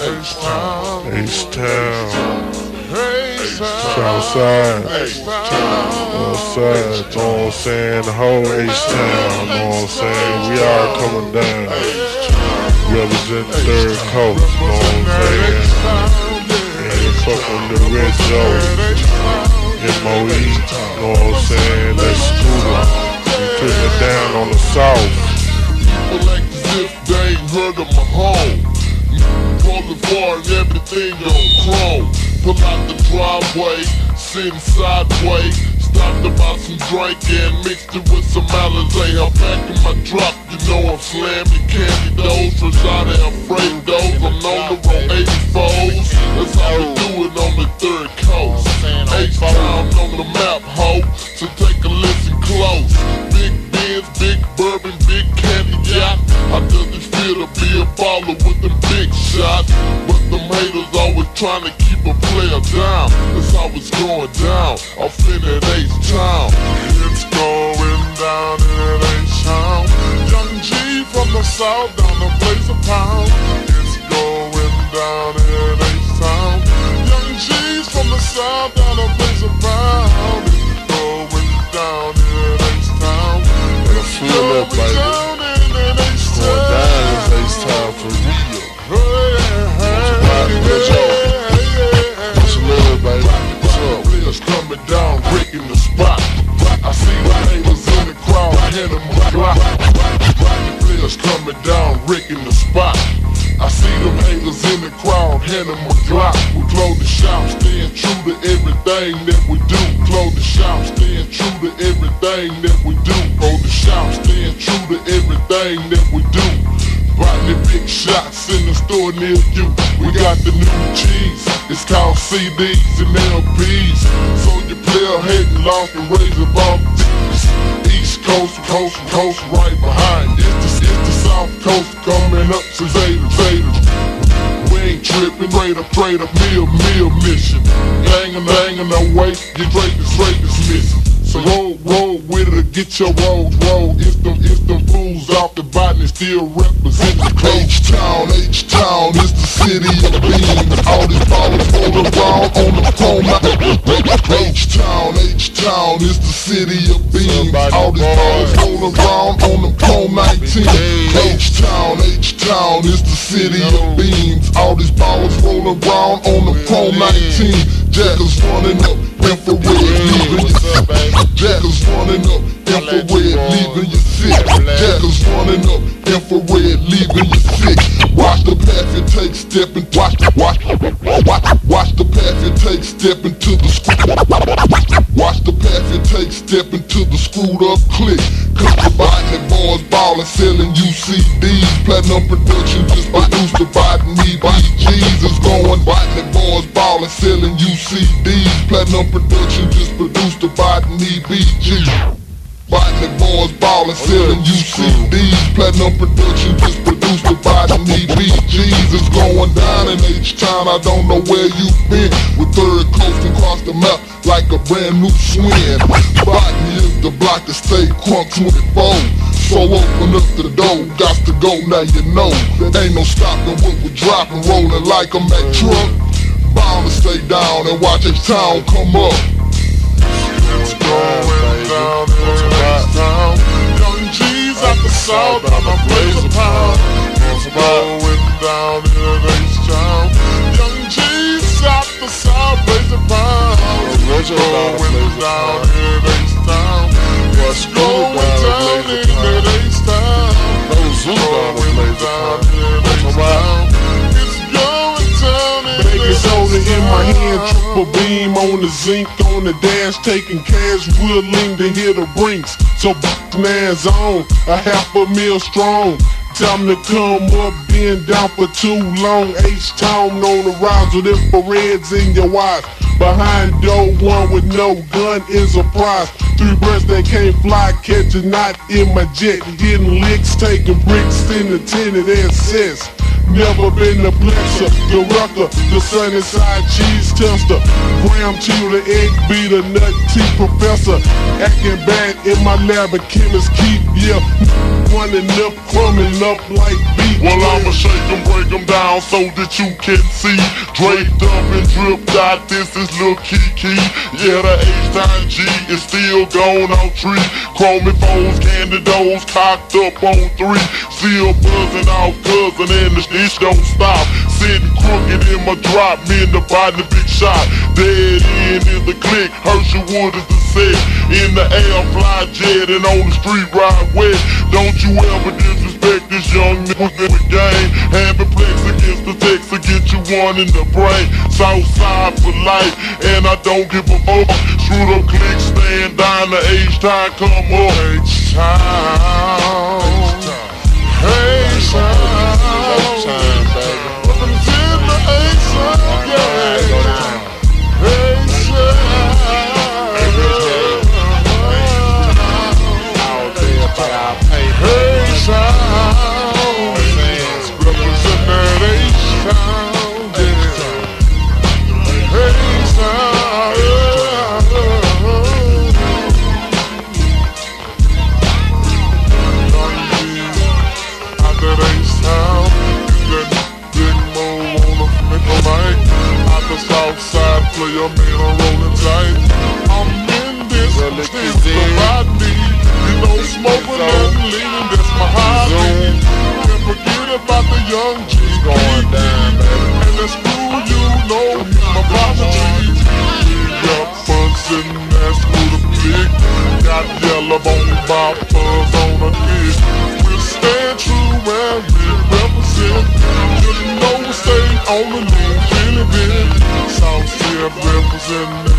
H-Town, H-Town, H-Town, Southside. Northside, know what I'm saying? The whole H-Town, know what I'm saying? We are coming down. Represent the third coast, know what I'm saying? And fucking the Red Joe, MOE, know what I'm saying? That's Scooter. We putting it down on the south. Like if they ain't of my home. Far and everything on chrome. Pull out the driveway, sitting sideways. Stopped about some drink and mixed it with some Alizé. I'm back in my drop, you know I'm slamming candy out of Alfredo's, I'm known to roll 84s. That's how we do it on the third coast. H-Town on the map, ho, so take a listen close. Big Benz, big bourbon, big candy yacht. Does it feel to be a baller with them big shots? But the haters always trying to keep a player down. That's how it's going down. I'm finna H-Town. It's going down in H-Town. Young G from the south down the place of pound. It's going down in H-Town. Young G's from the south down the in the crowd, hand them a Glock. We close the shop, staying true to everything that we do. Close the shop, staying true to everything that we do. Close the shop, staying true to everything that we do. The big shots in the store near you. We got the new cheese. It's called CDs and LPs. So your player hating lost and raise above East Coast, coast, coast, right behind. It's the, it's the South Coast coming up to ain't tripping, straight up, straight up, meal, meal mission. Hanging, hanging away, you straight straight dismissing. So roll, roll with it get your rolls, roll. It's them, it's them fools off the bottom still representing the H-Town, H-Town is the city of beans. All these ballers roll around on the chrome. H-Town, H-Town is the city of beans. All these ballers roll around on the chrome 19. H-Town, H-Town is the city of beans. All these ballers roll around on the chrome 19. Jackers running up, infrared, leaving you Jackers running up, infrared, leaving you sick. Jackers running up, infrared, leaving you sick. Watch the path you take, stepping, watch, watch, watch, watch the path you take, stepping to the screw. Watch the path you take, stepping to the screwed up click. Cause the botany boys ballin', selling UCDs. Platinum production just produced the botany BGs. It's going botany boys ballin', selling UCDs. Platinum production just produced. Botany boys ballin', oh, selling UCDs. Platinum production just produced the botany BGs. It's going down in H-Town, I don't know where you been. With third coast across the map like a brand new swim. Botany is the block that stay crunk 24. So open up the door, got to go, now you know. Ain't no stopping what we dropping, rolling like a Mack truck. Bound to stay down and watch H-Town come up. It's going down in H-Town. Young At the south, I'm a blaze of pound. It's going down in H-Town. Young G's at the south, blaze of pound. It's going down in H-Town. It's going down in my hand, triple beam on the zinc on the dash, taking cash, willing to hit the brinks. So man's on, a half a mil strong. Time to come up, been down for too long. H-Town on the rise with infrareds in your eyes. Behind door one with no gun is a prize. Three birds that can't fly, catch a knot in my jet. Hitting licks, taking bricks in the tinted SS. Never been the blesser, the rucker, the sunny side cheese tester, Graham the egg beater, nut tea professor, acting bad in my lab, a chemist keep, yeah, running up, crumbing up like beef. Well, I'ma shake them, break them down so that you can see. Draped up and dripped out, this is Lil Keke. Yeah, the H-Time G is still gone on tree. Chromey phones, candy doors, cocked up on three. Still buzzing off cousin and the stitch don't stop. Sitting crooked in my drop, me and the body big shot. Dead end in the click, Herschel Wood is the set. In the air, fly jet and on the street ride wet. Don't you ever disrespect this young nigga with game. Having plex against the text to get you one in the brain. Southside for life, and I don't give a fuck. Screwed up click, stand down, the age time come up. H-Town, H-Town, Southside Boppers on dick. We'll stand true and we represent. You know, we stay on the new feeling big. Southside represent, and